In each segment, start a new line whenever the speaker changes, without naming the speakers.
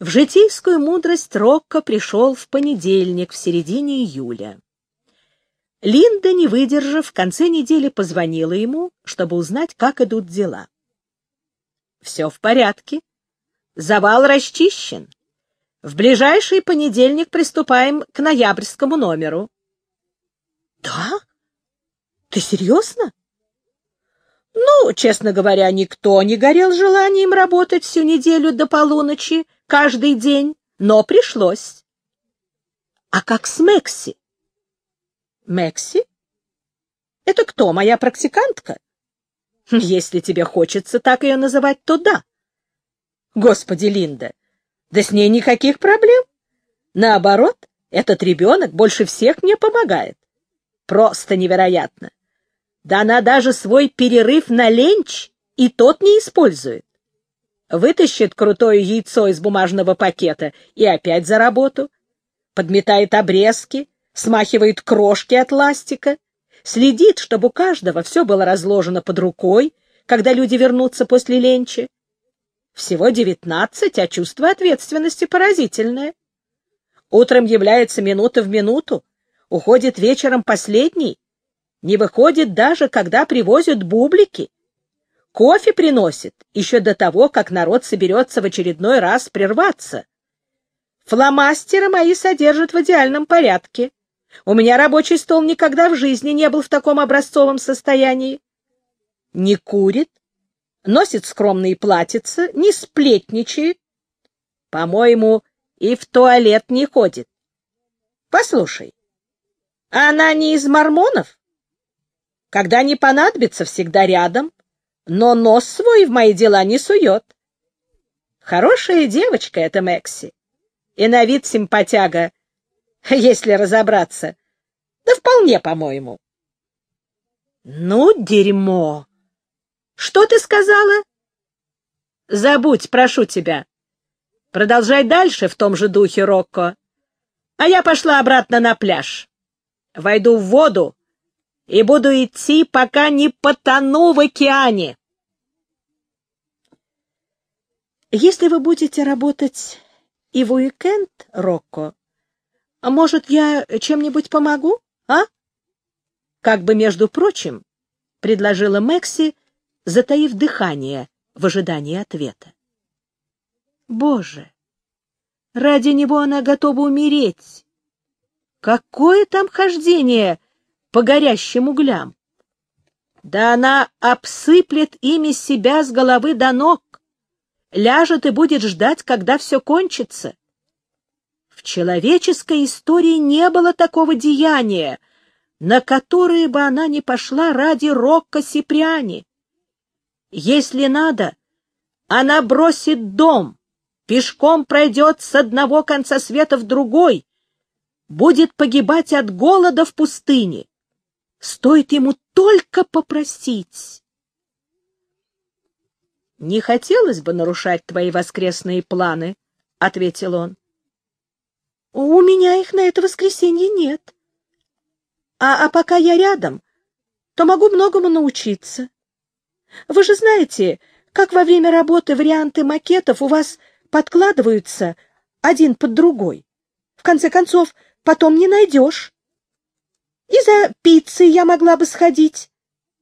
В житейскую мудрость Рокко пришел в понедельник, в середине июля. Линда, не выдержав, в конце недели позвонила ему, чтобы узнать, как идут дела. «Все в порядке. Завал расчищен. В ближайший понедельник приступаем к ноябрьскому номеру».
«Да? Ты серьезно?»
«Ну, честно говоря, никто не горел желанием работать всю неделю до полуночи, каждый день, но пришлось.
А как с Мекси?
Мекси? Это кто, моя практикантка? Если тебе хочется так ее называть, то да. Господи, Линда, да с ней никаких проблем. Наоборот, этот ребенок больше всех мне помогает. Просто невероятно. Да она даже свой перерыв на ленч и тот не использует. Вытащит крутое яйцо из бумажного пакета и опять за работу, подметает обрезки, смахивает крошки от ластика, следит, чтобы у каждого все было разложено под рукой, когда люди вернутся после ленча. Всего девятнадцать, а чувство ответственности поразительное. Утром является минута в минуту, уходит вечером последний, не выходит даже, когда привозят бублики. Кофе приносит еще до того, как народ соберется в очередной раз прерваться. Фломастеры мои содержат в идеальном порядке. У меня рабочий стол никогда в жизни не был в таком образцовом состоянии. Не курит, носит скромные платьица, не сплетничает. По-моему, и в туалет не ходит. Послушай, она не из мормонов? Когда не понадобится, всегда рядом, но нос свой в мои дела не сует. Хорошая девочка эта Мэкси, и на вид симпатяга, если разобраться. Да вполне, по-моему.
Ну, дерьмо!
Что ты сказала? Забудь, прошу тебя. Продолжай дальше в том же духе, Рокко. А я пошла обратно на пляж. Войду в воду и буду идти, пока не потону в океане.
Если вы будете работать и в уикенд, Рокко, а может, я чем-нибудь помогу, а? Как бы, между прочим, предложила Мэкси, затаив дыхание в ожидании ответа. Боже, ради него она готова умереть. Какое там хождение по горящим углям? Да она обсыплет ими себя с головы до ног ляжет и будет ждать, когда все кончится. В человеческой истории не было такого деяния, на которое бы она не пошла ради Рокко Сиприани. Если надо, она бросит дом, пешком пройдет с одного конца света в другой, будет погибать от голода в пустыне. Стоит ему только попросить. «Не хотелось бы нарушать твои воскресные планы», — ответил он. «У меня их на это воскресенье нет. А, а пока я рядом, то могу многому научиться. Вы же знаете, как во время работы варианты макетов у вас подкладываются один под другой. В конце концов, потом не найдешь. И за пиццей я могла бы сходить»,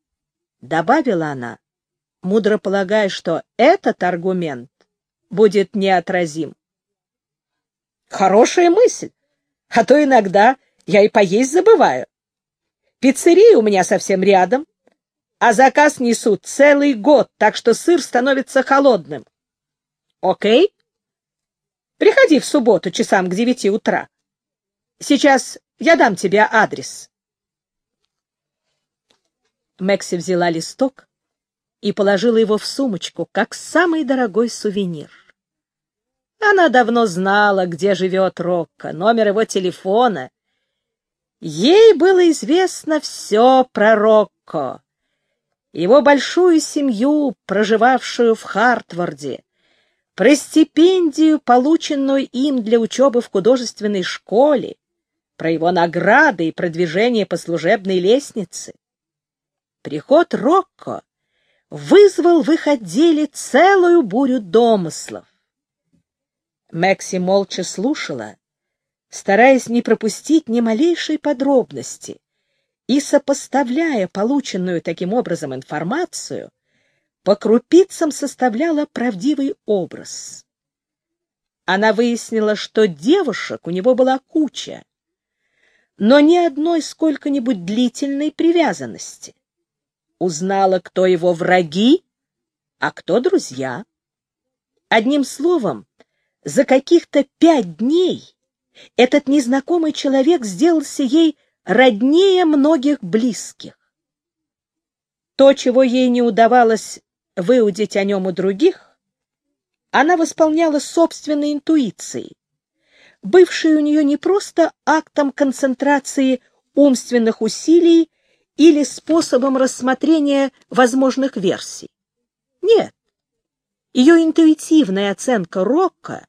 — добавила она мудро полагая, что этот аргумент будет неотразим. Хорошая мысль, а то иногда я и поесть забываю. Пиццерия у меня совсем рядом, а заказ несут целый год, так что сыр становится холодным. Окей? Приходи в субботу часам к девяти утра. Сейчас я дам тебе адрес. Мэкси взяла листок и положила его в сумочку, как самый дорогой сувенир. Она давно знала, где живет Рокко, номер его телефона. Ей было известно все про Рокко, его большую семью, проживавшую в Хартварде, про стипендию, полученную им для учебы в художественной школе, про его награды и продвижение по служебной лестнице. Приход Рокко вызвал в их отделе целую бурю домыслов. Мэкси молча слушала, стараясь не пропустить ни малейшей подробности, и, сопоставляя полученную таким образом информацию, по крупицам составляла правдивый образ. Она выяснила, что девушек у него была куча, но ни одной сколько-нибудь длительной привязанности. Узнала, кто его враги, а кто друзья. Одним словом, за каких-то пять дней этот незнакомый человек сделался ей роднее многих близких. То, чего ей не удавалось выудить о нем у других, она восполняла собственной интуицией, бывшей у нее не просто актом концентрации умственных усилий или способом рассмотрения возможных версий. Нет, ее интуитивная оценка Рокко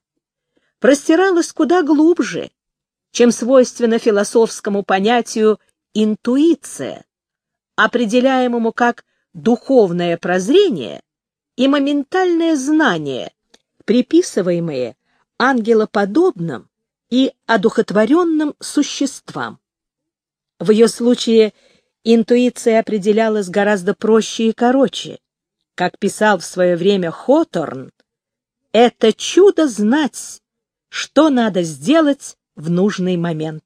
простиралась куда глубже, чем свойственно философскому понятию «интуиция», определяемому как духовное прозрение и моментальное знание, приписываемые ангелоподобным и одухотворенным существам. В ее случае интуиция определялась гораздо проще и короче. Как писал в свое время Хоторн, это чудо знать, что надо сделать в нужный момент.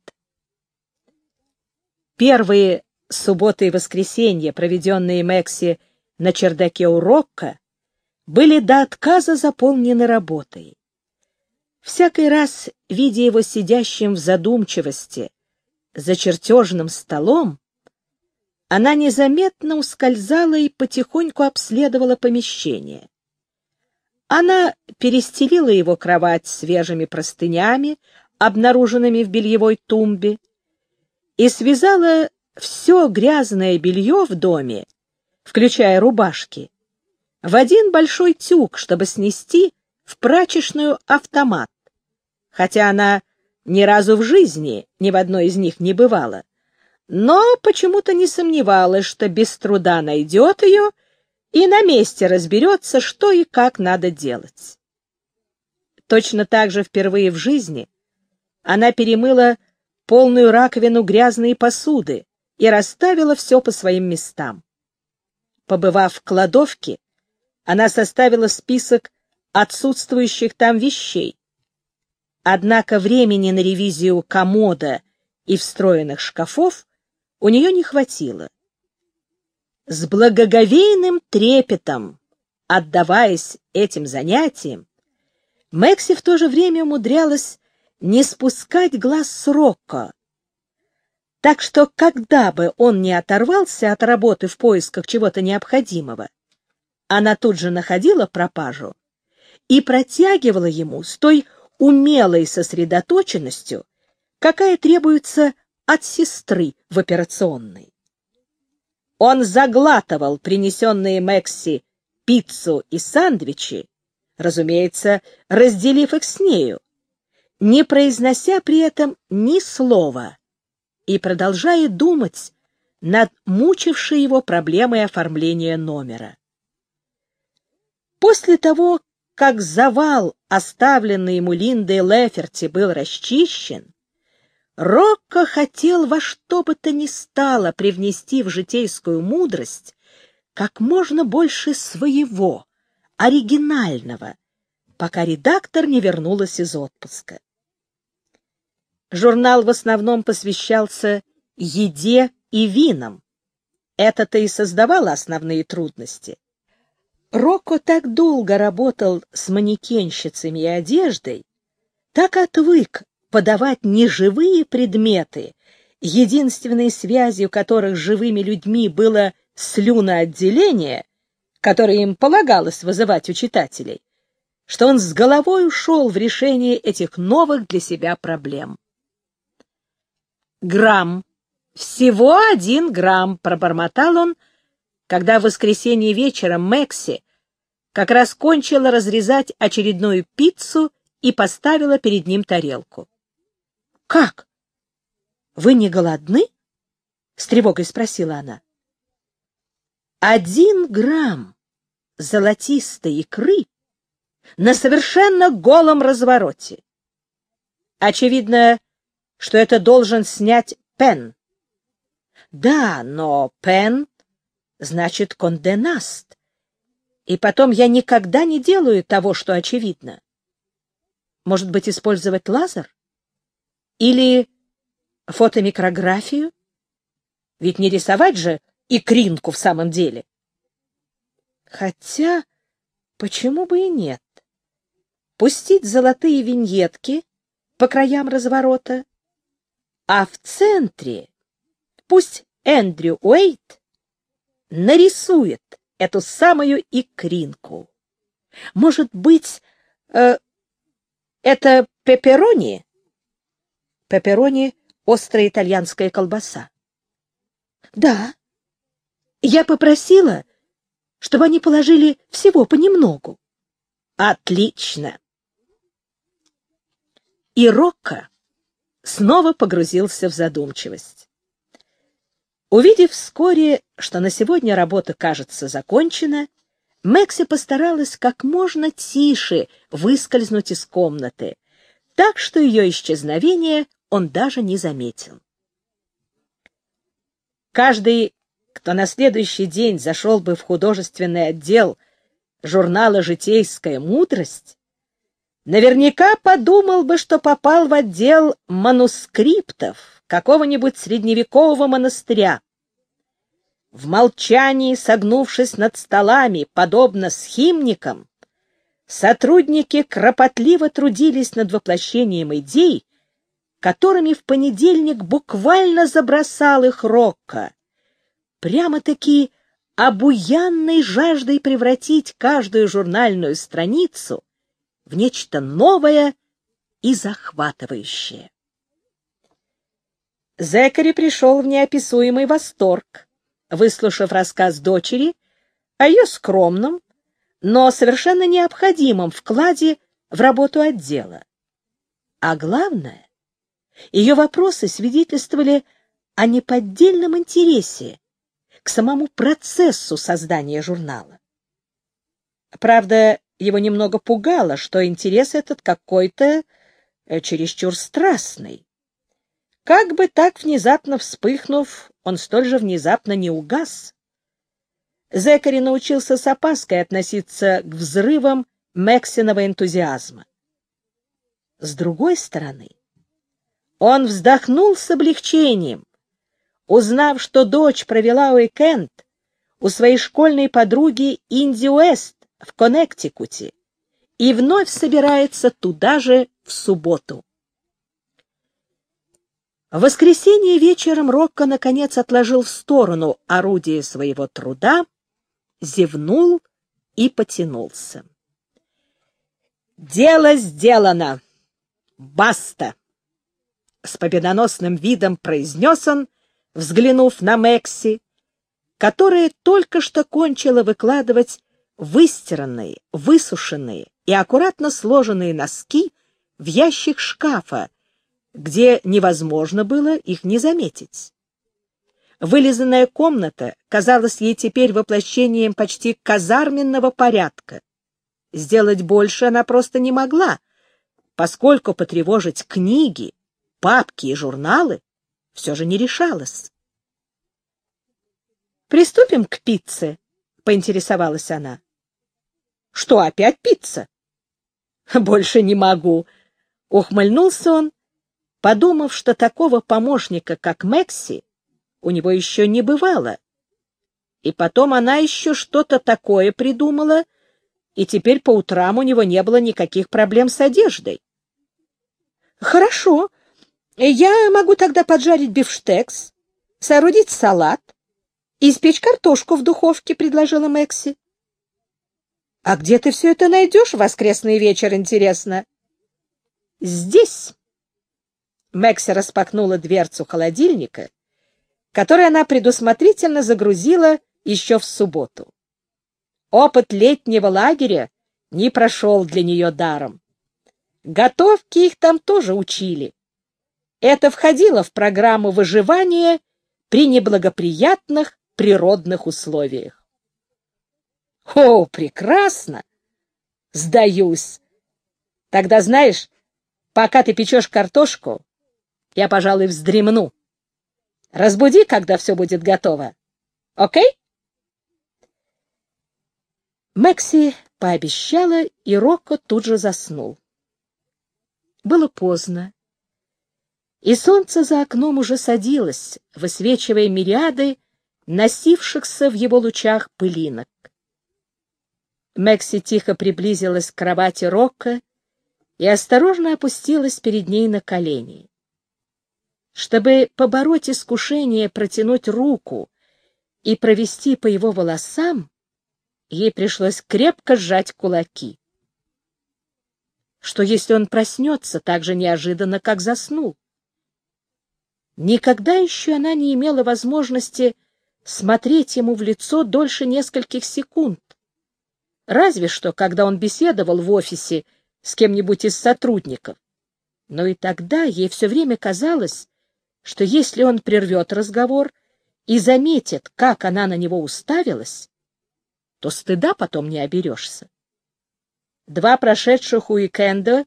Первые субботы и воскресенья, проведенные Мэкси на чердаке у Рокко, были до отказа заполнены работой. Всякий раз, видя его сидящим в задумчивости за чертежным столом, она незаметно ускользала и потихоньку обследовала помещение. Она перестелила его кровать свежими простынями, обнаруженными в бельевой тумбе, и связала все грязное белье в доме, включая рубашки, в один большой тюк, чтобы снести в прачечную автомат, хотя она ни разу в жизни ни в одной из них не бывала, но почему-то не сомневалась, что без труда найдет ее и на месте разберется, что и как надо делать. Точно так же впервые в жизни она перемыла полную раковину грязной посуды и расставила все по своим местам. Побывав в кладовке, она составила список отсутствующих там вещей. Однако времени на ревизию комода и встроенных шкафов у нее не хватило. С благоговейным трепетом, отдаваясь этим занятиям, Мэкси в то же время умудрялась не спускать глаз с Рокко, так что когда бы он не оторвался от работы в поисках чего-то необходимого, она тут же находила пропажу и протягивала ему с той умелой сосредоточенностью, какая требуется от сестры в операционной. Он заглатывал принесенные Мэкси пиццу и сандвичи, разумеется, разделив их с нею, не произнося при этом ни слова и продолжая думать над мучившей его проблемой оформления номера. После того, как завал, оставленный ему Линдой Леферти, был расчищен, Рокко хотел во что бы то ни стало привнести в житейскую мудрость как можно больше своего, оригинального, пока редактор не вернулась из отпуска. Журнал в основном посвящался еде и винам. Это-то и создавало основные трудности. Рокко так долго работал с манекенщицами и одеждой, так отвык подавать неживые предметы, единственной связью которых с живыми людьми было слюноотделение, которое им полагалось вызывать у читателей, что он с головой ушел в решение этих новых для себя проблем. «Грамм. Всего один грамм», — пробормотал он, когда в воскресенье вечером Мэкси как раз кончила разрезать очередную пиццу и поставила перед ним тарелку. Как? Вы не голодны? С тревогой спросила она. Один грамм золотистой икры
на совершенно голом развороте. Очевидно, что это должен снять Пен. Да, но Пен значит конденаст. И потом я никогда не делаю того, что очевидно. Может быть, использовать лазер? Или фотомикрографию? Ведь не рисовать же икринку в самом деле. Хотя, почему бы и нет? Пустить золотые виньетки по краям разворота, а в центре пусть Эндрю Уэйт нарисует эту самую икринку. Может быть, э, это пепперони? Пепперони — острая итальянская колбаса. Да. Я попросила, чтобы они положили всего понемногу. Отлично. И Рокко снова погрузился в задумчивость. Увидев вскоре, что на сегодня работа, кажется, закончена, Мэкси постаралась как можно тише выскользнуть из комнаты, так что ее исчезновение он даже не заметил. Каждый, кто на следующий день зашел бы в художественный отдел журнала «Житейская мудрость», наверняка подумал бы, что попал в отдел манускриптов какого-нибудь средневекового монастыря. В молчании, согнувшись над столами, подобно схимникам, сотрудники кропотливо трудились над воплощением идей, которыми в понедельник буквально забросал их Рокко. Прямо-таки обуянной жаждой превратить каждую журнальную страницу в нечто новое и захватывающее. Зекари пришел в неописуемый восторг, выслушав рассказ дочери о ее скромном, но совершенно необходимом вкладе в работу отдела. А главное, ее вопросы свидетельствовали о неподдельном интересе к самому процессу создания журнала. Правда, его немного пугало, что интерес этот какой-то э, чересчур страстный. Как бы так внезапно вспыхнув, он столь же внезапно не угас. Зекари научился с опаской относиться к взрывам Мексиного энтузиазма. С другой стороны, он вздохнул с облегчением, узнав, что дочь провела уикенд у своей школьной подруги Инди Уэст в Коннектикуте и вновь собирается туда же в субботу. В воскресенье вечером Рокко наконец отложил в сторону орудие своего труда, зевнул и потянулся. «Дело сделано! Баста!» С победоносным видом произнес он, взглянув на Мекси, которая только что кончила выкладывать выстиранные, высушенные и аккуратно сложенные носки в ящик шкафа, где невозможно было их не заметить. Вылизанная комната казалась ей теперь воплощением почти казарменного порядка. Сделать больше она просто не могла, поскольку потревожить книги, папки и журналы все же не решалась. «Приступим к пицце», — поинтересовалась она. «Что, опять пицца?» «Больше не могу», — ухмыльнулся он подумав, что такого помощника, как Мэкси, у него еще не бывало. И потом она еще что-то такое придумала, и теперь по утрам у него не было никаких проблем с одеждой. «Хорошо, я могу тогда поджарить бифштекс, соорудить салат, испечь картошку в духовке», — предложила Мэкси. «А где ты все это найдешь в воскресный вечер, интересно?» «Здесь». Мэкси распахнула дверцу холодильника, который она предусмотрительно загрузила еще в субботу. Опыт летнего лагеря не прошел для нее даром. Готовки их там тоже учили. Это входило в программу выживания при неблагоприятных природных условиях. О, прекрасно! Сдаюсь. Тогда, знаешь, пока ты печешь картошку, я, пожалуй, вздремну. Разбуди, когда все будет готово. Окей? Мэкси пообещала, и Рокко тут же заснул. Было поздно, и солнце за окном уже садилось, высвечивая мириады носившихся в его лучах пылинок. Мэкси тихо приблизилась к кровати Рокко и осторожно опустилась перед ней на колени. Чтобы побороть искушение протянуть руку и провести по его волосам, ей пришлось крепко сжать кулаки. Что если он проснется так же неожиданно, как заснул? Никогда еще она не имела возможности смотреть ему в лицо дольше нескольких секунд. Разве что, когда он беседовал в офисе с кем-нибудь из сотрудников. Но и тогда ей все время казалось, что если он прервет разговор и заметит, как она на него уставилась, то стыда потом не оберешься. Два прошедших уикенда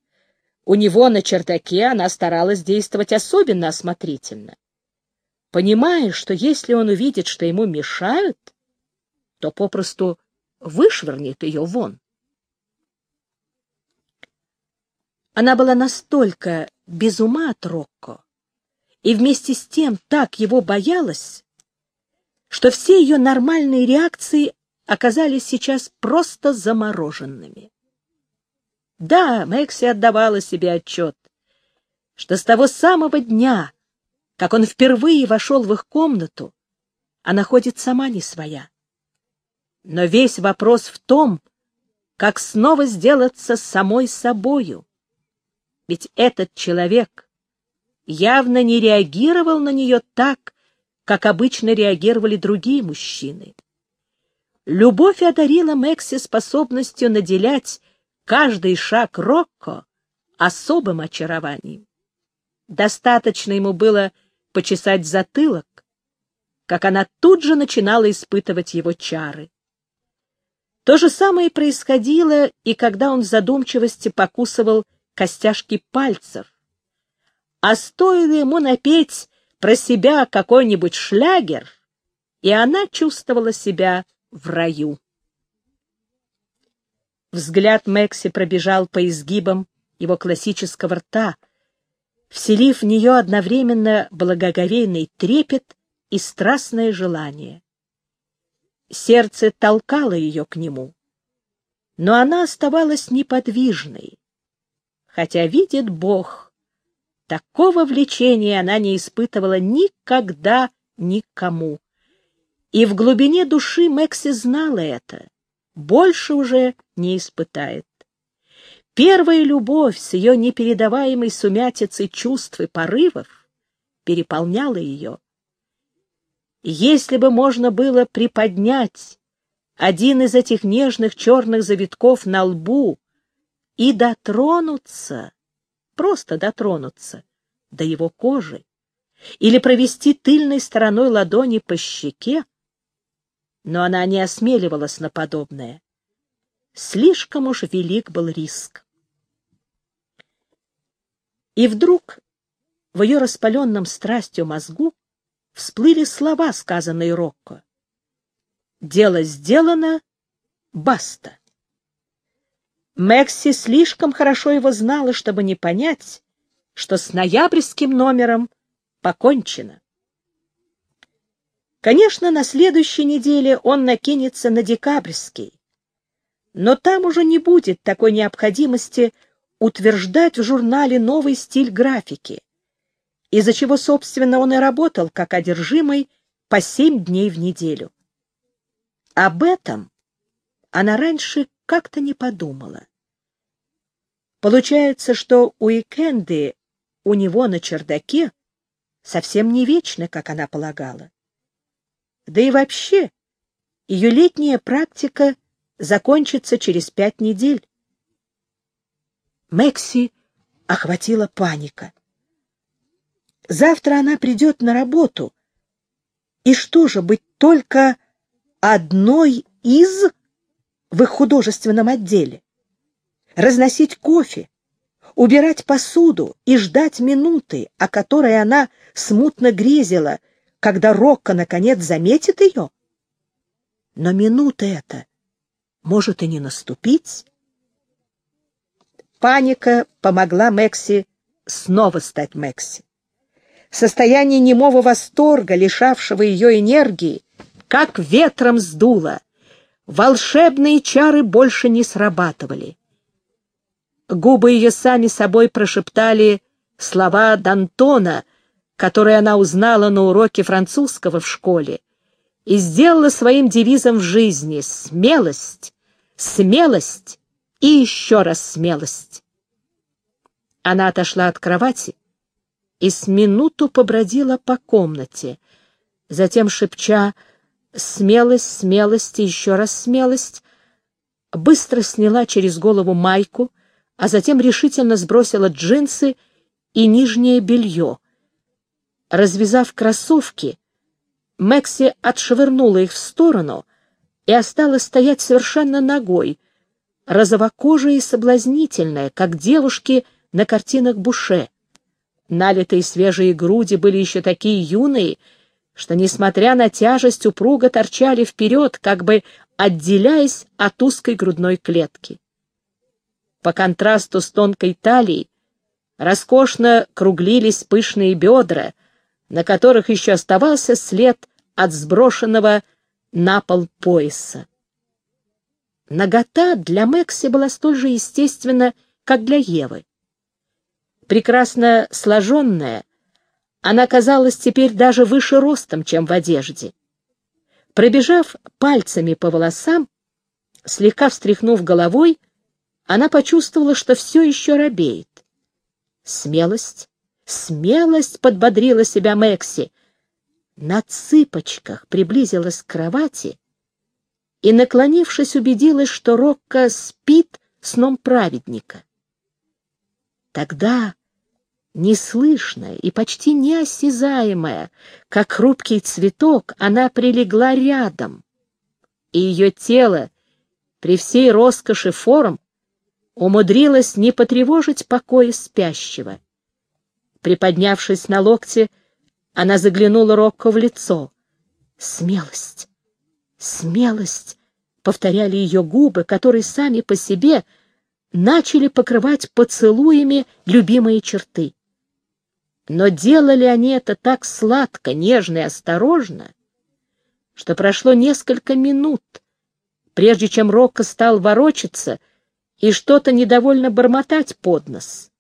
у него на чердаке она старалась действовать особенно осмотрительно, понимая, что если он увидит, что ему мешают, то попросту вышвырнет ее вон. Она была настолько без ума от Рокко и вместе с тем так его боялась, что все ее нормальные реакции оказались сейчас просто замороженными. Да, Мэкси отдавала себе отчет, что с того самого дня, как он впервые вошел в их комнату, она ходит сама не своя. Но весь вопрос в том, как снова сделаться самой собою. Ведь этот человек явно не реагировал на нее так, как обычно реагировали другие мужчины. Любовь одарила Мэкси способностью наделять каждый шаг Рокко особым очарованием. Достаточно ему было почесать затылок, как она тут же начинала испытывать его чары. То же самое происходило и когда он в задумчивости покусывал костяшки пальцев. А стоило ему напеть про себя какой-нибудь шлягер, и она чувствовала себя в раю. Взгляд Мэкси пробежал по изгибам его классического рта, вселив в нее одновременно благоговейный трепет и страстное желание. Сердце толкало ее к нему, но она оставалась неподвижной, хотя, видит Бог, такого влечения она не испытывала никогда никому. И в глубине души Мэкси знала это больше уже не испытает. Первая любовь с ее непередаваемой сумятицей чувств и порывов переполняла ее. Если бы можно было приподнять один из этих нежных черных завитков на лбу и дотронуться, просто дотронуться до его кожи, или провести тыльной стороной ладони по щеке, но она не осмеливалась на подобное. Слишком уж велик был риск. И вдруг в ее распаленном страстью мозгу всплыли слова, сказанные Рокко. «Дело сделано, баста». Мэкси слишком хорошо его знала, чтобы не понять, что с ноябрьским номером покончено. Конечно, на следующей неделе он накинется на декабрьский, но там уже не будет такой необходимости утверждать в журнале новый стиль графики, из-за чего, собственно, он и работал как одержимый по семь дней в неделю. Об этом она раньше как-то не подумала. Получается, что уикенды у него на чердаке совсем не вечны, как она полагала. Да и вообще, ее летняя практика закончится через пять недель. Мэкси охватила паника. Завтра она придет на работу. И что же, быть только одной из в их художественном отделе?
разносить кофе, убирать посуду и ждать минуты, о которой она смутно грезила, когда Рокко наконец заметит ее? Но минута эта может и не наступить. Паника помогла Мэкси снова стать Мэкси. Состояние немого восторга, лишавшего ее энергии, как ветром сдуло. Волшебные чары больше не срабатывали. Губы ее сами собой прошептали слова Д'Антона, которые она узнала на уроке французского в школе, и сделала своим девизом в жизни «Смелость, смелость и еще раз смелость». Она отошла от кровати и с минуту побродила по комнате, затем, шепча «Смелость, смелость и еще раз смелость», быстро сняла через голову майку, а затем решительно сбросила джинсы и нижнее белье. Развязав кроссовки, Мэкси отшвырнула их в сторону и осталась стоять совершенно ногой, розовокожая и соблазнительная, как девушки на картинах Буше. Налитые свежие груди были еще такие юные, что, несмотря на тяжесть, упруго торчали вперед, как бы отделяясь от узкой грудной клетки. По контрасту с тонкой талией роскошно круглились пышные бедра, на которых еще оставался след от сброшенного на пол пояса. Нагота для Мэкси была столь же естественна, как для Евы. Прекрасно сложенная, она казалась теперь даже выше ростом, чем в одежде. Пробежав пальцами по волосам, слегка встряхнув головой, она почувствовала, что все еще робеет. Смелость, смелость подбодрила себя Мэкси. На цыпочках приблизилась к кровати и, наклонившись, убедилась, что Рокко спит сном праведника. Тогда, неслышная и почти неосязаемая, как хрупкий цветок, она прилегла рядом, и ее тело при всей роскоши форм умудрилась не потревожить покоя спящего. Приподнявшись на локте, она заглянула Рокко в лицо. «Смелость! Смелость!» — повторяли ее губы, которые сами по себе начали покрывать поцелуями любимые черты. Но делали они это так сладко, нежно и осторожно, что прошло несколько минут, прежде чем Рокко стал ворочаться — и что-то недовольно бормотать под нос.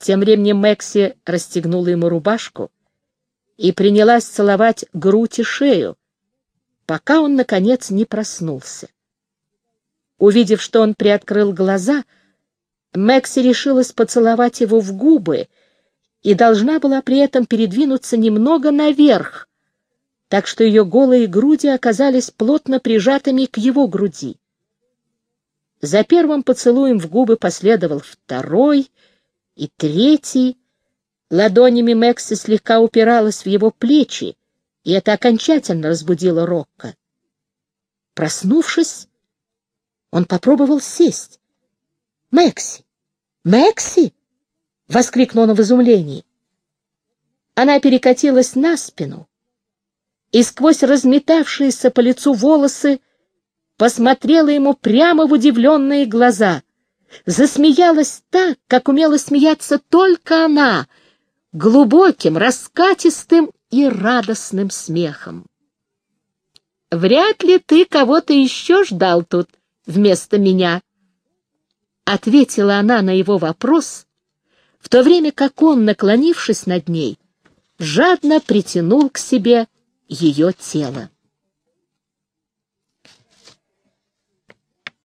Тем временем Мэкси расстегнула ему рубашку и принялась целовать грудь и шею, пока он, наконец, не проснулся. Увидев, что он приоткрыл глаза, Мэкси решилась поцеловать его в губы и должна была при этом передвинуться немного наверх, так что ее голые груди оказались плотно прижатыми к его груди. За первым поцелуем в губы последовал второй и третий. Ладонями Мэкси слегка упиралась в его плечи, и это окончательно разбудило Рокко. Проснувшись, он попробовал сесть. «Мэкси! Мэкси!» — воскликнул он в изумлении. Она перекатилась на спину, и сквозь разметавшиеся по лицу волосы посмотрела ему прямо в удивленные глаза, засмеялась так, как умела смеяться только она, глубоким, раскатистым и радостным смехом. «Вряд ли ты кого-то еще ждал тут вместо меня», — ответила она на его вопрос, в то время как он, наклонившись над ней, жадно притянул к себе ее тело.